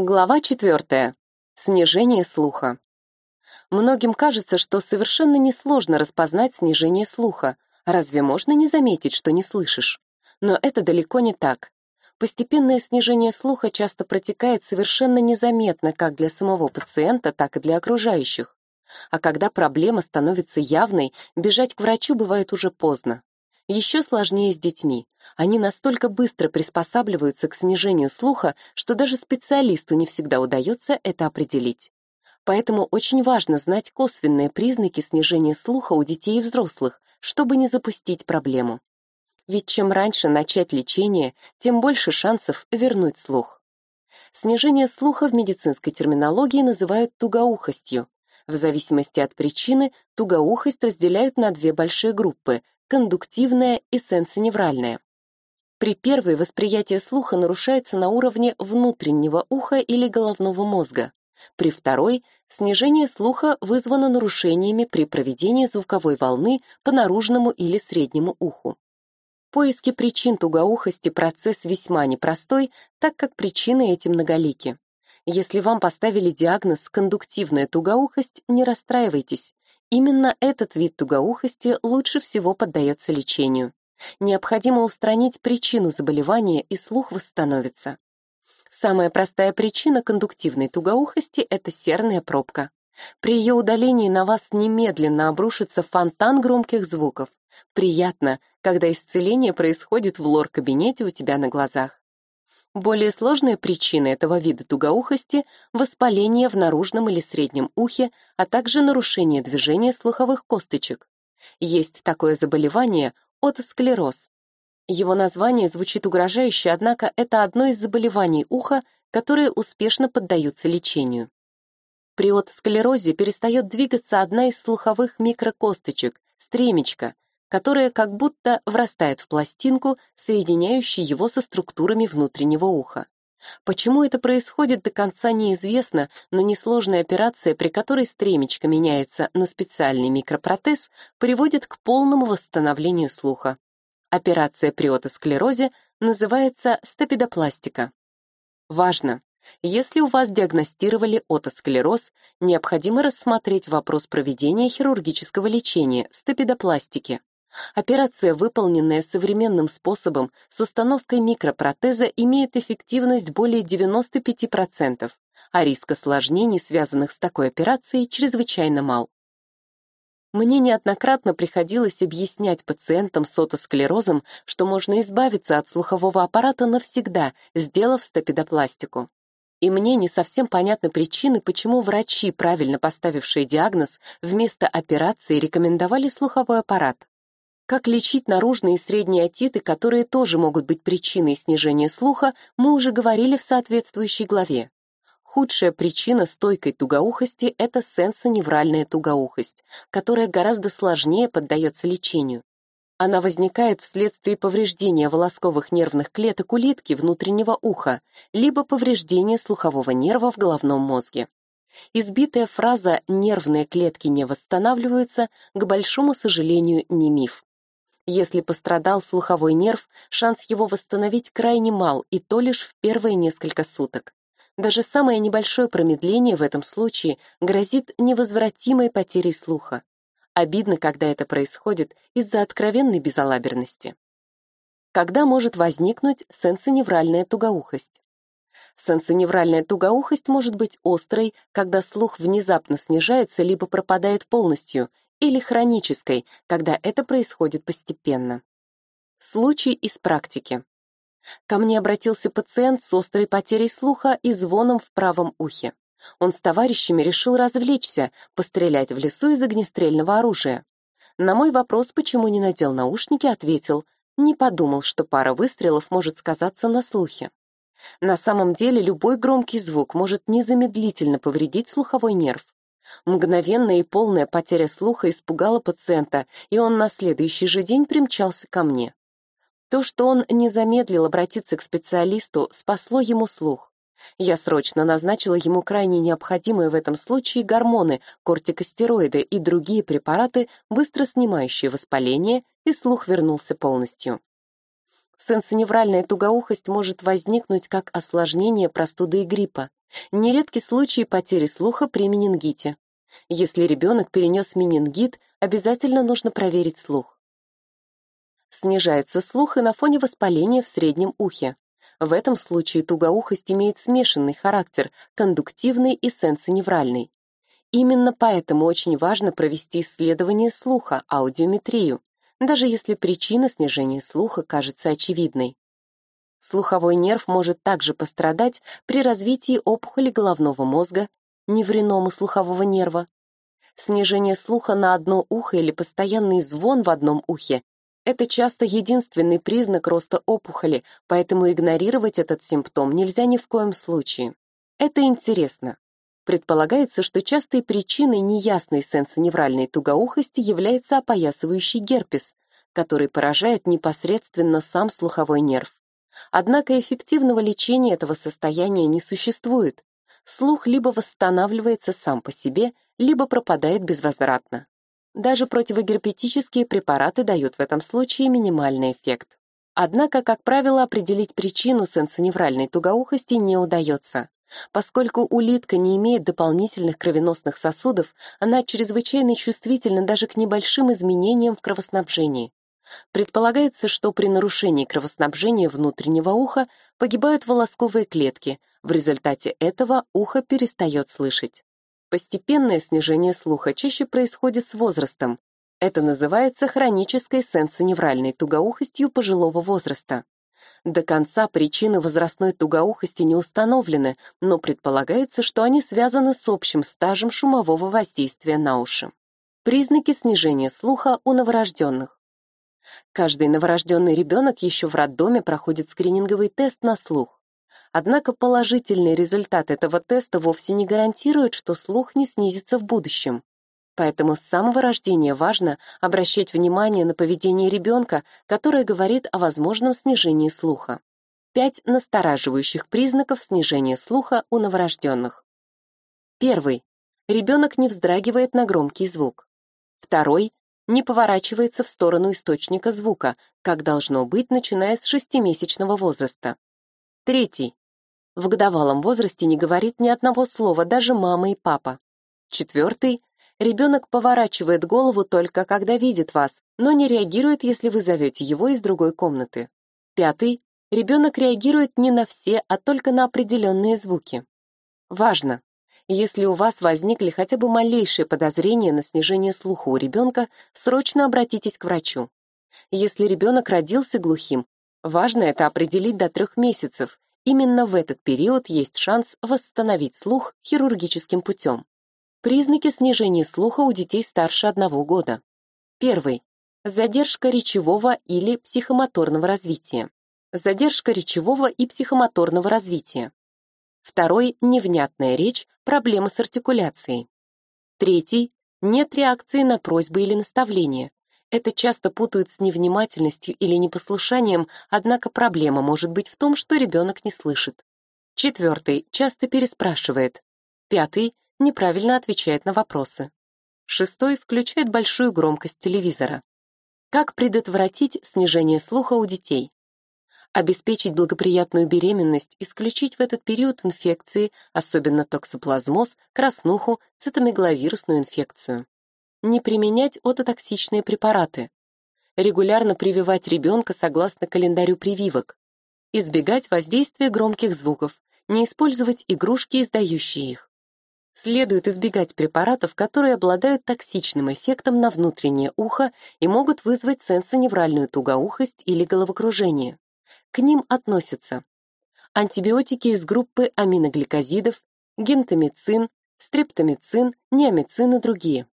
Глава четвертая. Снижение слуха. Многим кажется, что совершенно несложно распознать снижение слуха. Разве можно не заметить, что не слышишь? Но это далеко не так. Постепенное снижение слуха часто протекает совершенно незаметно как для самого пациента, так и для окружающих. А когда проблема становится явной, бежать к врачу бывает уже поздно. Еще сложнее с детьми. Они настолько быстро приспосабливаются к снижению слуха, что даже специалисту не всегда удается это определить. Поэтому очень важно знать косвенные признаки снижения слуха у детей и взрослых, чтобы не запустить проблему. Ведь чем раньше начать лечение, тем больше шансов вернуть слух. Снижение слуха в медицинской терминологии называют тугоухостью. В зависимости от причины тугоухость разделяют на две большие группы кондуктивная и сенсоневральная. При первой восприятие слуха нарушается на уровне внутреннего уха или головного мозга. При второй снижение слуха вызвано нарушениями при проведении звуковой волны по наружному или среднему уху. Поиски причин тугоухости процесс весьма непростой, так как причины эти многолики. Если вам поставили диагноз кондуктивная тугоухость, не расстраивайтесь. Именно этот вид тугоухости лучше всего поддается лечению. Необходимо устранить причину заболевания, и слух восстановится. Самая простая причина кондуктивной тугоухости — это серная пробка. При ее удалении на вас немедленно обрушится фонтан громких звуков. Приятно, когда исцеление происходит в лор-кабинете у тебя на глазах. Более сложные причины этого вида тугоухости — воспаление в наружном или среднем ухе, а также нарушение движения слуховых косточек. Есть такое заболевание — отосклероз. Его название звучит угрожающе, однако это одно из заболеваний уха, которые успешно поддаются лечению. При отосклерозе перестает двигаться одна из слуховых микрокосточек — стремечко, которая как будто врастает в пластинку, соединяющую его со структурами внутреннего уха. Почему это происходит до конца неизвестно, но несложная операция, при которой стремечко меняется на специальный микропротез, приводит к полному восстановлению слуха. Операция при отосклерозе называется стапидопластика. Важно! Если у вас диагностировали отосклероз, необходимо рассмотреть вопрос проведения хирургического лечения стапидопластики. Операция, выполненная современным способом с установкой микропротеза, имеет эффективность более 95%, а риск осложнений, связанных с такой операцией, чрезвычайно мал. Мне неоднократно приходилось объяснять пациентам с отосклерозом, что можно избавиться от слухового аппарата навсегда, сделав стапидопластику. И мне не совсем понятны причины, почему врачи, правильно поставившие диагноз, вместо операции рекомендовали слуховой аппарат. Как лечить наружные и средние отиты, которые тоже могут быть причиной снижения слуха, мы уже говорили в соответствующей главе. Худшая причина стойкой тугоухости — это сенсоневральная тугоухость, которая гораздо сложнее поддается лечению. Она возникает вследствие повреждения волосковых нервных клеток улитки внутреннего уха, либо повреждения слухового нерва в головном мозге. Избитая фраза «нервные клетки не восстанавливаются» к большому сожалению не миф. Если пострадал слуховой нерв, шанс его восстановить крайне мал, и то лишь в первые несколько суток. Даже самое небольшое промедление в этом случае грозит невозвратимой потерей слуха. Обидно, когда это происходит из-за откровенной безалаберности. Когда может возникнуть сенсоневральная тугоухость? Сенсоневральная тугоухость может быть острой, когда слух внезапно снижается либо пропадает полностью, или хронической, когда это происходит постепенно. Случай из практики. Ко мне обратился пациент с острой потерей слуха и звоном в правом ухе. Он с товарищами решил развлечься, пострелять в лесу из огнестрельного оружия. На мой вопрос, почему не надел наушники, ответил, не подумал, что пара выстрелов может сказаться на слухе. На самом деле любой громкий звук может незамедлительно повредить слуховой нерв. Мгновенная и полная потеря слуха испугала пациента, и он на следующий же день примчался ко мне. То, что он не замедлил обратиться к специалисту, спасло ему слух. Я срочно назначила ему крайне необходимые в этом случае гормоны, кортикостероиды и другие препараты, быстро снимающие воспаление, и слух вернулся полностью. Сенсоневральная тугоухость может возникнуть как осложнение простуды и гриппа. Нередки случаи потери слуха при менингите. Если ребенок перенес менингит, обязательно нужно проверить слух. Снижается слух и на фоне воспаления в среднем ухе. В этом случае тугоухость имеет смешанный характер, кондуктивный и сенсоневральный. Именно поэтому очень важно провести исследование слуха, аудиометрию, даже если причина снижения слуха кажется очевидной. Слуховой нерв может также пострадать при развитии опухоли головного мозга, невринома слухового нерва. Снижение слуха на одно ухо или постоянный звон в одном ухе – это часто единственный признак роста опухоли, поэтому игнорировать этот симптом нельзя ни в коем случае. Это интересно. Предполагается, что частой причиной неясной сенсоневральной тугоухости является опоясывающий герпес, который поражает непосредственно сам слуховой нерв. Однако эффективного лечения этого состояния не существует. Слух либо восстанавливается сам по себе, либо пропадает безвозвратно. Даже противогерпетические препараты дают в этом случае минимальный эффект. Однако, как правило, определить причину сенсоневральной тугоухости не удается. Поскольку улитка не имеет дополнительных кровеносных сосудов, она чрезвычайно чувствительна даже к небольшим изменениям в кровоснабжении. Предполагается, что при нарушении кровоснабжения внутреннего уха погибают волосковые клетки, в результате этого ухо перестает слышать. Постепенное снижение слуха чаще происходит с возрастом. Это называется хронической сенсоневральной тугоухостью пожилого возраста. До конца причины возрастной тугоухости не установлены, но предполагается, что они связаны с общим стажем шумового воздействия на уши. Признаки снижения слуха у новорожденных. Каждый новорожденный ребенок еще в роддоме проходит скрининговый тест на слух. Однако положительный результат этого теста вовсе не гарантирует, что слух не снизится в будущем. Поэтому с самого рождения важно обращать внимание на поведение ребенка, которое говорит о возможном снижении слуха. Пять настораживающих признаков снижения слуха у новорожденных. Первый. Ребенок не вздрагивает на громкий звук. Второй. Не поворачивается в сторону источника звука, как должно быть, начиная с шестимесячного возраста. Третий. В годовалом возрасте не говорит ни одного слова даже мама и папа. Четвертый Ребенок поворачивает голову только когда видит вас, но не реагирует, если вы зовете его из другой комнаты. Пятый. Ребенок реагирует не на все, а только на определенные звуки. Важно! Если у вас возникли хотя бы малейшие подозрения на снижение слуха у ребенка, срочно обратитесь к врачу. Если ребенок родился глухим, важно это определить до трех месяцев. Именно в этот период есть шанс восстановить слух хирургическим путем. Признаки снижения слуха у детей старше одного года. Первый. Задержка речевого или психомоторного развития. Задержка речевого и психомоторного развития. Второй. Невнятная речь, проблемы с артикуляцией. Третий. Нет реакции на просьбы или наставления. Это часто путают с невнимательностью или непослушанием, однако проблема может быть в том, что ребенок не слышит. Четвертый. Часто переспрашивает. Пятый неправильно отвечает на вопросы. Шестой включает большую громкость телевизора. Как предотвратить снижение слуха у детей? Обеспечить благоприятную беременность, исключить в этот период инфекции, особенно токсоплазмоз, краснуху, цитомегаловирусную инфекцию. Не применять ототоксичные препараты. Регулярно прививать ребенка согласно календарю прививок. Избегать воздействия громких звуков, не использовать игрушки, издающие их. Следует избегать препаратов, которые обладают токсичным эффектом на внутреннее ухо и могут вызвать сенсоневральную тугоухость или головокружение. К ним относятся антибиотики из группы аминогликозидов, гентамицин, стрептомицин, неомицин и другие.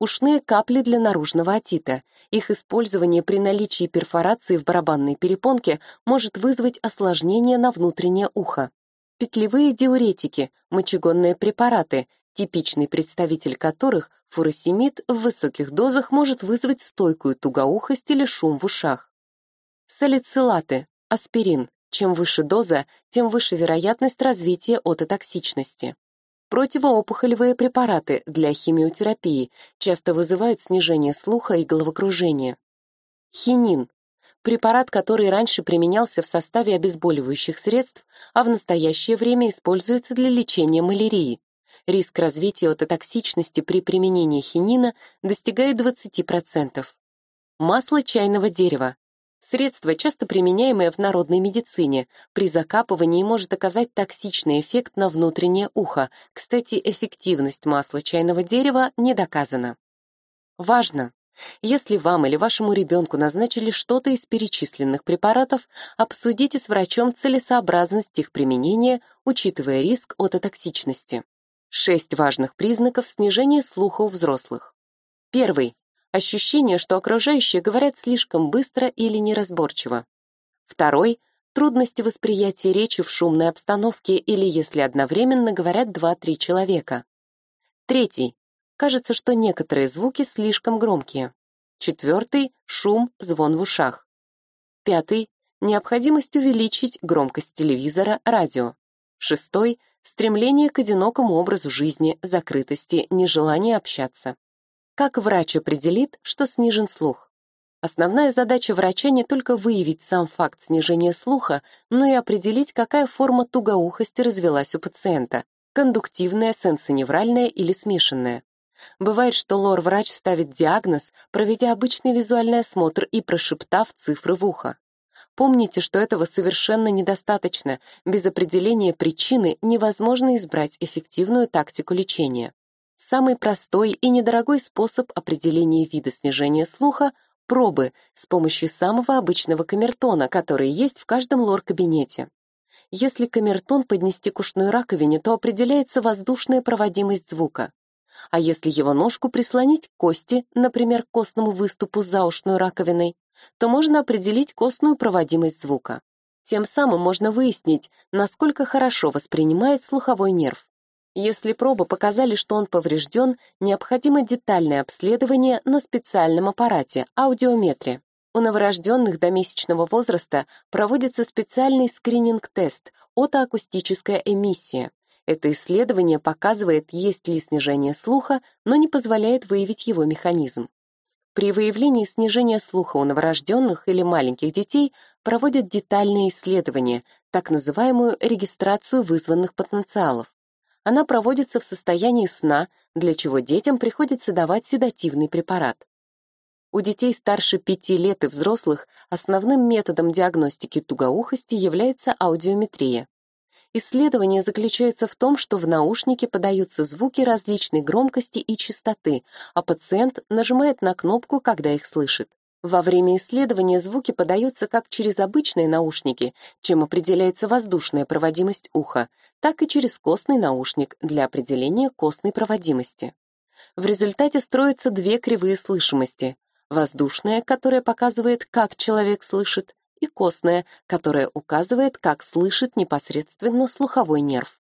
Ушные капли для наружного отита. Их использование при наличии перфорации в барабанной перепонке может вызвать осложнение на внутреннее ухо. Петлевые диуретики, мочегонные препараты, типичный представитель которых фуросемид в высоких дозах может вызвать стойкую тугоухость или шум в ушах. Салицилаты, аспирин. Чем выше доза, тем выше вероятность развития ототоксичности. Противоопухолевые препараты для химиотерапии часто вызывают снижение слуха и головокружение. Хинин препарат, который раньше применялся в составе обезболивающих средств, а в настоящее время используется для лечения малярии. Риск развития ототоксичности при применении хинина достигает 20%. Масло чайного дерева. Средство, часто применяемое в народной медицине, при закапывании может оказать токсичный эффект на внутреннее ухо. Кстати, эффективность масла чайного дерева не доказана. Важно! Если вам или вашему ребенку назначили что-то из перечисленных препаратов, обсудите с врачом целесообразность их применения, учитывая риск ототоксичности. Шесть важных признаков снижения слуха у взрослых. Первый. Ощущение, что окружающие говорят слишком быстро или неразборчиво. Второй. Трудности восприятия речи в шумной обстановке или если одновременно говорят 2-3 человека. Третий. Кажется, что некоторые звуки слишком громкие. Четвертый — шум, звон в ушах. Пятый — необходимость увеличить громкость телевизора, радио. Шестой — стремление к одинокому образу жизни, закрытости, нежелание общаться. Как врач определит, что снижен слух? Основная задача врача не только выявить сам факт снижения слуха, но и определить, какая форма тугоухости развелась у пациента — кондуктивная, сенсоневральная или смешанная. Бывает, что лор-врач ставит диагноз, проведя обычный визуальный осмотр и прошептав цифры в ухо. Помните, что этого совершенно недостаточно. Без определения причины невозможно избрать эффективную тактику лечения. Самый простой и недорогой способ определения вида снижения слуха — пробы с помощью самого обычного камертона, который есть в каждом лор-кабинете. Если камертон поднести к ушной раковине, то определяется воздушная проводимость звука. А если его ножку прислонить к кости, например, к костному выступу за ушной раковиной, то можно определить костную проводимость звука. Тем самым можно выяснить, насколько хорошо воспринимает слуховой нерв. Если пробы показали, что он поврежден, необходимо детальное обследование на специальном аппарате – аудиометре. У новорожденных до месячного возраста проводится специальный скрининг-тест – отоакустическая эмиссия. Это исследование показывает, есть ли снижение слуха, но не позволяет выявить его механизм. При выявлении снижения слуха у новорожденных или маленьких детей проводят детальные исследования, так называемую регистрацию вызванных потенциалов. Она проводится в состоянии сна, для чего детям приходится давать седативный препарат. У детей старше 5 лет и взрослых основным методом диагностики тугоухости является аудиометрия. Исследование заключается в том, что в наушнике подаются звуки различной громкости и частоты, а пациент нажимает на кнопку, когда их слышит. Во время исследования звуки подаются как через обычные наушники, чем определяется воздушная проводимость уха, так и через костный наушник для определения костной проводимости. В результате строятся две кривые слышимости. Воздушная, которая показывает, как человек слышит, и костная, которая указывает, как слышит непосредственно слуховой нерв.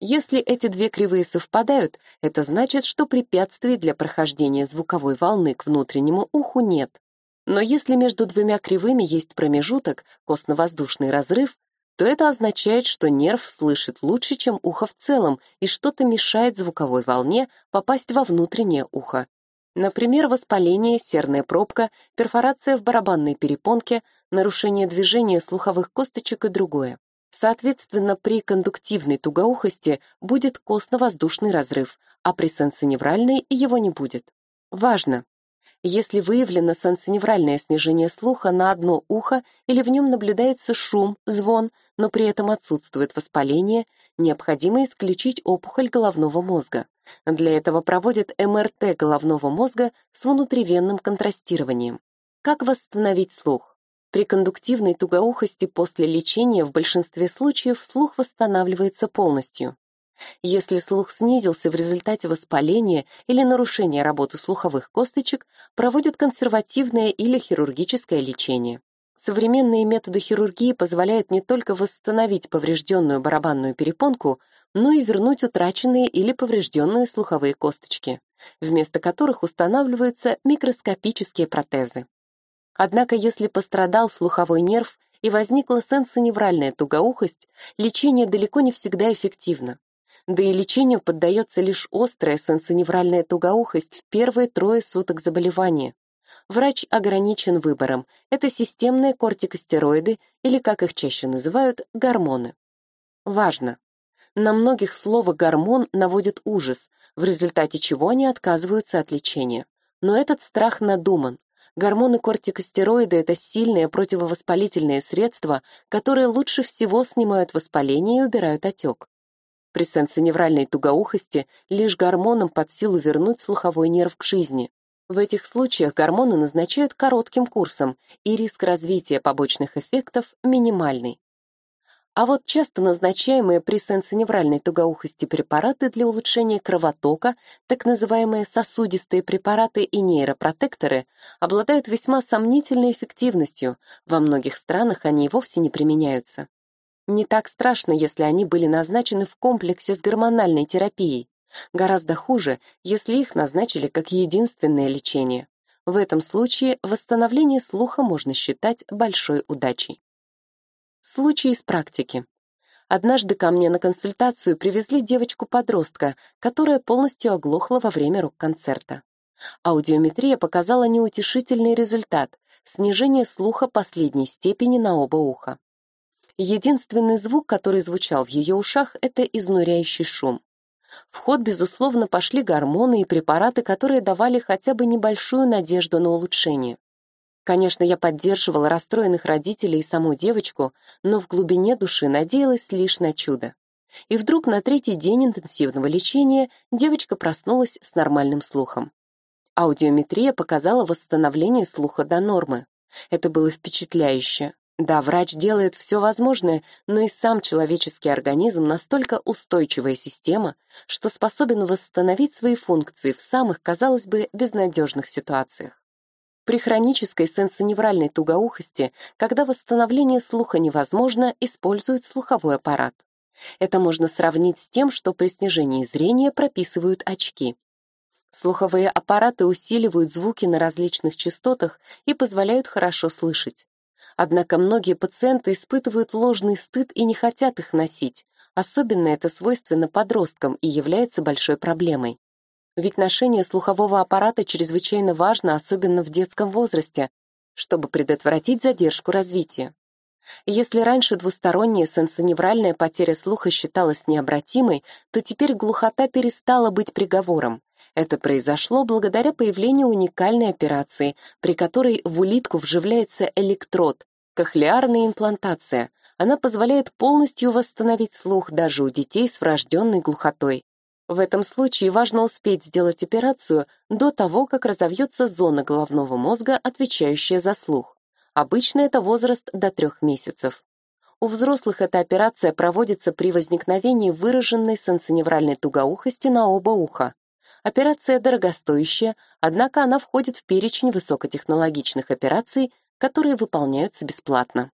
Если эти две кривые совпадают, это значит, что препятствий для прохождения звуковой волны к внутреннему уху нет. Но если между двумя кривыми есть промежуток, костно-воздушный разрыв, то это означает, что нерв слышит лучше, чем ухо в целом, и что-то мешает звуковой волне попасть во внутреннее ухо. Например, воспаление, серная пробка, перфорация в барабанной перепонке, нарушение движения слуховых косточек и другое. Соответственно, при кондуктивной тугоухости будет костно-воздушный разрыв, а при сенсоневральной его не будет. Важно! Если выявлено сенсоневральное снижение слуха на одно ухо или в нем наблюдается шум, звон, но при этом отсутствует воспаление, необходимо исключить опухоль головного мозга. Для этого проводят МРТ головного мозга с внутривенным контрастированием. Как восстановить слух? При кондуктивной тугоухости после лечения в большинстве случаев слух восстанавливается полностью. Если слух снизился в результате воспаления или нарушения работы слуховых косточек, проводят консервативное или хирургическое лечение. Современные методы хирургии позволяют не только восстановить поврежденную барабанную перепонку, но и вернуть утраченные или поврежденные слуховые косточки, вместо которых устанавливаются микроскопические протезы. Однако если пострадал слуховой нерв и возникла сенсоневральная тугоухость, лечение далеко не всегда эффективно. Да и лечению поддается лишь острая сенсоневральная тугоухость в первые трое суток заболевания. Врач ограничен выбором. Это системные кортикостероиды или, как их чаще называют, гормоны. Важно! На многих слово «гормон» наводит ужас, в результате чего они отказываются от лечения. Но этот страх надуман. Гормоны кортикостероиды – это сильные противовоспалительные средства, которые лучше всего снимают воспаление и убирают отек. При сенсоневральной тугоухости лишь гормонам под силу вернуть слуховой нерв к жизни. В этих случаях гормоны назначают коротким курсом, и риск развития побочных эффектов минимальный. А вот часто назначаемые при сенсоневральной тугоухости препараты для улучшения кровотока, так называемые сосудистые препараты и нейропротекторы, обладают весьма сомнительной эффективностью, во многих странах они и вовсе не применяются. Не так страшно, если они были назначены в комплексе с гормональной терапией. Гораздо хуже, если их назначили как единственное лечение. В этом случае восстановление слуха можно считать большой удачей. Случай из практики. Однажды ко мне на консультацию привезли девочку-подростка, которая полностью оглохла во время рок-концерта. Аудиометрия показала неутешительный результат — снижение слуха последней степени на оба уха. Единственный звук, который звучал в ее ушах, это изнуряющий шум. В ход, безусловно, пошли гормоны и препараты, которые давали хотя бы небольшую надежду на улучшение. Конечно, я поддерживала расстроенных родителей и саму девочку, но в глубине души надеялась лишь на чудо. И вдруг на третий день интенсивного лечения девочка проснулась с нормальным слухом. Аудиометрия показала восстановление слуха до нормы. Это было впечатляюще. Да, врач делает все возможное, но и сам человеческий организм настолько устойчивая система, что способен восстановить свои функции в самых, казалось бы, безнадежных ситуациях. При хронической сенсоневральной тугоухости, когда восстановление слуха невозможно, используют слуховой аппарат. Это можно сравнить с тем, что при снижении зрения прописывают очки. Слуховые аппараты усиливают звуки на различных частотах и позволяют хорошо слышать. Однако многие пациенты испытывают ложный стыд и не хотят их носить. Особенно это свойственно подросткам и является большой проблемой. Ведь ношение слухового аппарата чрезвычайно важно, особенно в детском возрасте, чтобы предотвратить задержку развития. Если раньше двусторонняя сенсоневральная потеря слуха считалась необратимой, то теперь глухота перестала быть приговором. Это произошло благодаря появлению уникальной операции, при которой в улитку вживляется электрод, кохлеарная имплантация. Она позволяет полностью восстановить слух даже у детей с врожденной глухотой. В этом случае важно успеть сделать операцию до того, как разовьется зона головного мозга, отвечающая за слух. Обычно это возраст до трех месяцев. У взрослых эта операция проводится при возникновении выраженной сенсоневральной тугоухости на оба уха. Операция дорогостоящая, однако она входит в перечень высокотехнологичных операций, которые выполняются бесплатно.